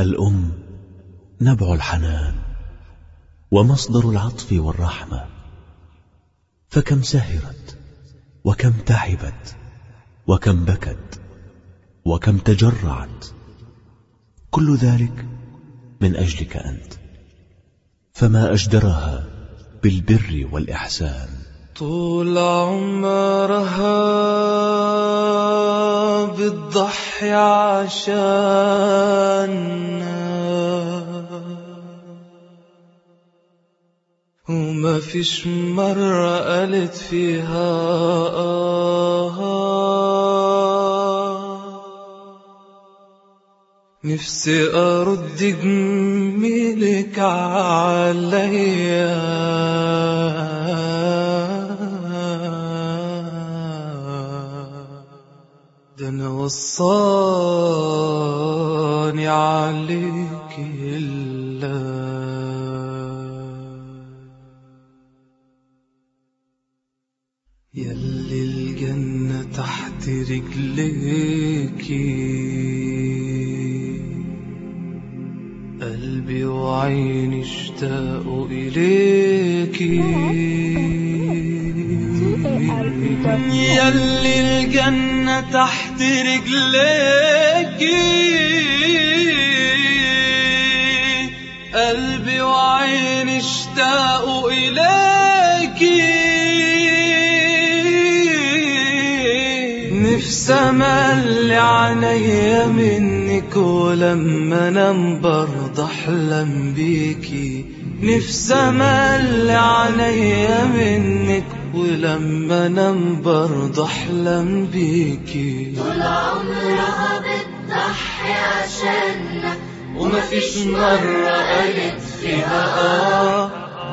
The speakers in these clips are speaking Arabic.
الأم نبع الحنان ومصدر العطف والرحمة. فكم سهرت وكم تعبت وكم بكت وكم تجرعت. كل ذلك من أجلك أنت. فما أجدرها بالبر والإحسان. طول عمرها بتضحي عشاننا وما فيش مرة قالت فيها آه. نفسي أرد جميلك عليا. ده أنا وصاني عليك الله الجنة تحت رجليكي قلبي وعيني اشتاقوا إليكي يلي الجنة تحت رجليكي قلبي وعيني اشتاقوا إليكي نفسي أملي عينيا منك ولما انام برضه احلم بيكي نفسي أملي عينيا منك ولما انام برضه احلم بيكي طول عمرها بتضحي عشاننا ومفيش مرة قالت فيها آه.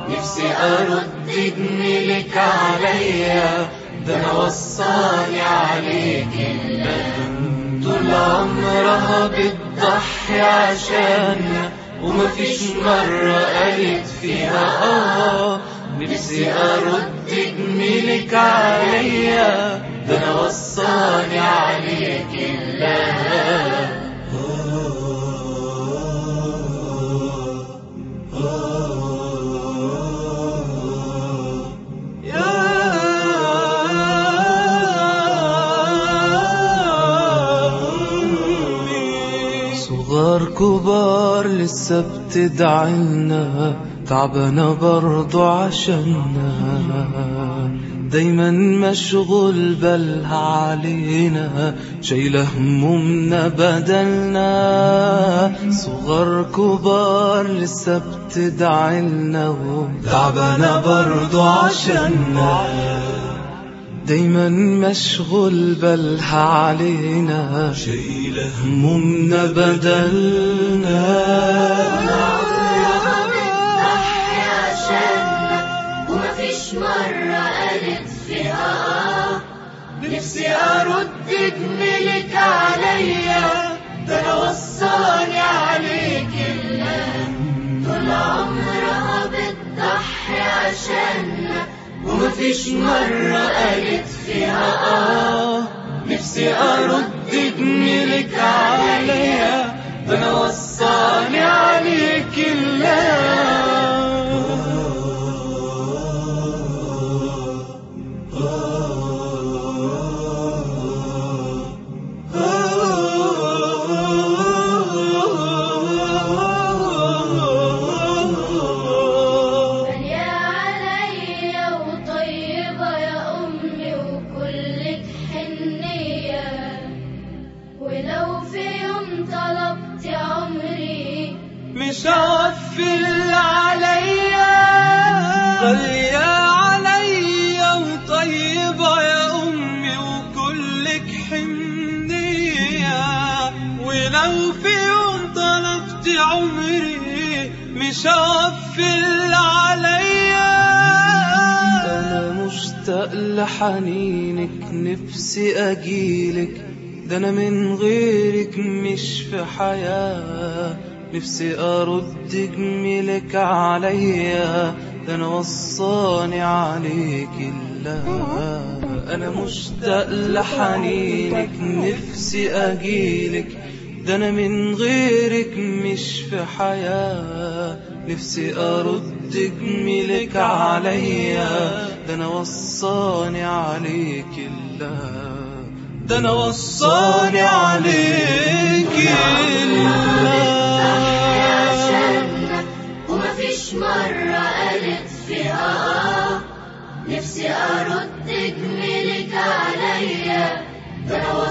نفسي أرد جميلك عليا. أنا وصاني عليك طول عمرها بتضحي عشاننا ومفيش مرة قالت فيها آه نفسي أرد جميلك عليا. ده أنا وصاني عليك الله. صغار كبار لسه بتدعينا تعبانة برضو عشاننا دايما مشغول بالها علينا شايلة همومنا بدلنا. صغار كبار لسه بتدعينا تعبانة برضو عشاننا دايما مشغول بالها علينا. شايلة همومنا بدلنا. مرة قالت آه نفسي أرد جميلك عليا ده أنا وصاني ومفيش مرة قالت فيها آه نفسي أرد جميلك عليا ده أنا مش اللي عليا غالية عليا وطيبة يا أمي وكلك حنية ولو في يوم طلبت عمري مش اللي عليا أنا مشتاق لحنينك نفسي أجيلك. ده أنا من غيرك مش في حياة. نفسي أرد جميلك عليا ده أنا وصاني عليك الله أنا مشتاق لحنينك نفسي أجيلك. ده أنا من غيرك مش في حياة. نفسي ارد جميلك عليا ده أنا وصاني عليك الله ده أنا وصاني عليك نفسي أرد جميلك عليا ده